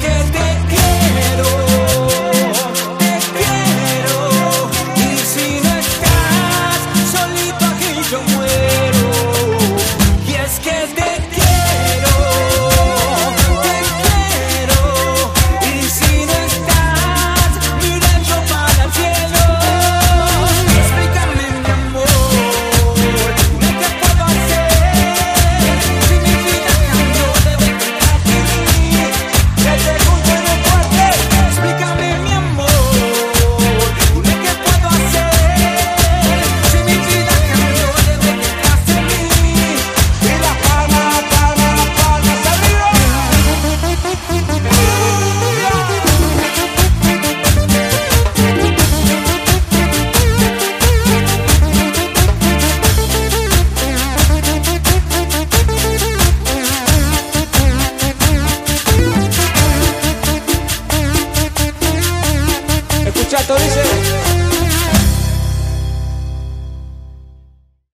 que te